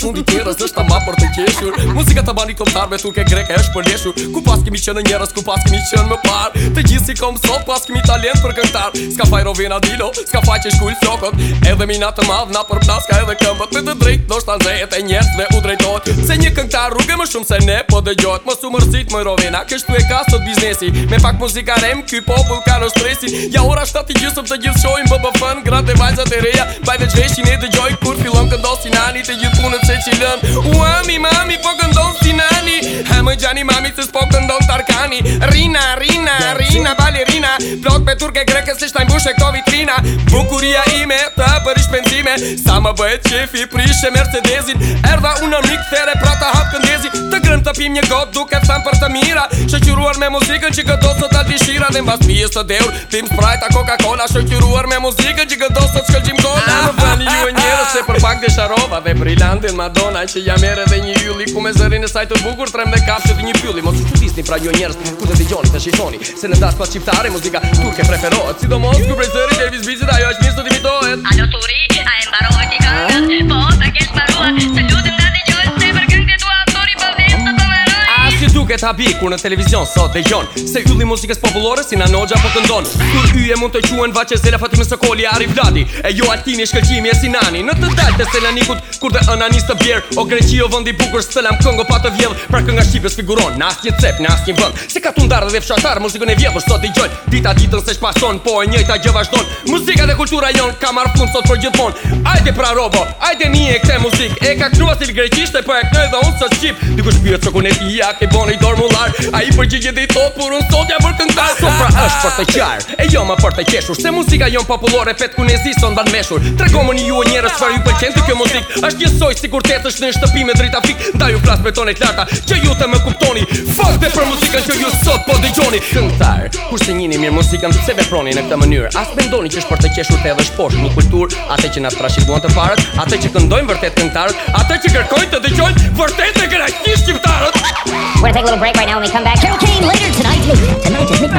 fundi tjerës është ta ma për të qeshur Muzika të bani komtar me tuk e greke është për leshur Ku pas kemi qënë njerës, ku pas kemi qënë më par Të gjithë si kom sot, pas kemi talent për këntar Ska faj rovina dilo, ska faj që shkull flokot Edhe mina të madh, na për plaska edhe këmbët Me të drejt, do shtan zhejet e njerës dhe u drejtot Se një këntar rrugë më shumë se ne po dhe gjot Më sumë rësit më rovina, kështu e ka sot biznesi Me pak muzika rem, ky popull ka në stresi Ja ora shtat i gjysëm të gjithë shojnë bëbë fën Grat e vajzat e reja, bajve qveshin e dhe gjoj Kur fillon këndosin anit e gjithë punët se që Uami, mami, po këndon si nani Ha më gjani mami, se s'po këndon tarkani Rina, rina, rina, balerina Plot me turke greke, se shtajnë bushe këto vitrina Bukuria ime, të për ishpenzime Sa më bëhet qefi, prishe Mercedesin Erda unë në mikë, there prata pim një gotë duke thëmë për të mira Shëqyruar me muzikën që gëdo sot atë vishira Dhe mbas pijës të deur, pim sprajta Coca-Cola Shëqyruar me muzikën që gëdo të shkëllgjim gona Në vëni ju e njerës se për pak dhe sharova Dhe brillantin madona që jam ere dhe një yulli Ku me zërin e saj të bukur trem dhe kap që një pylli Mos u qëtisni pra një jo njerës kur të digjoni të shqiftoni Se në das pas qiptare muzika turke preferohet Sidomos ku prej zëri Davis Bizit ajo kesh hapi kur në televizion sot dëgjon se ylli muzikës popullore si na noxha po këndon kur yje mund të quhen vaçë se la Fatime Sokoli arri vladi e jo altini shkëlqimi e sinani në të dalte selanikut kur ëna ananis të bjerë o greqi vend i bukur selam kongo pa të vjedh pra kënga shipës figuron na një cep na një vend se ka të ndarë dhe fshatar muzikën e vjet por sot dëgjoj dita ditën se çpason po e njëjta gjë vazhdon muzika dhe kultura jon ka marr fund sot për gjithmonë hajde pra robo hajde nie këtë muzik e ka kruar ti greqishtë po e kërdhon sot çip diku shpirt e ia ke boni do formular Ai i përgjigje dhe i thot, por unë sot ja për këngtar Sot pra është për të qarë, e jo ma për të qeshur Se muzika jonë populore, petë ku ne zi së ndanë meshur Tregomë një ju e njerës fërë ju pëlqen të kjo muzik është një soj si kur të është në shtëpi me drita fik Da ju klas betonet larta, që ju të me kuptoni Fuck dhe për muzikën që ju sot po dëgjoni Këngtar, kur se njini mirë muzikën, se veproni në këtë mënyrë As mendoni që është për të qeshur të edhe shposh Një kultur, atë që nga trashiguan të parët Atë që këndojnë vërtet këngtarët Atë që kërkojnë të dëgjojnë vërtet në gra Shqiptarët We're going to take a little break right now. When we come back, Carol Kane later tonight. Tonight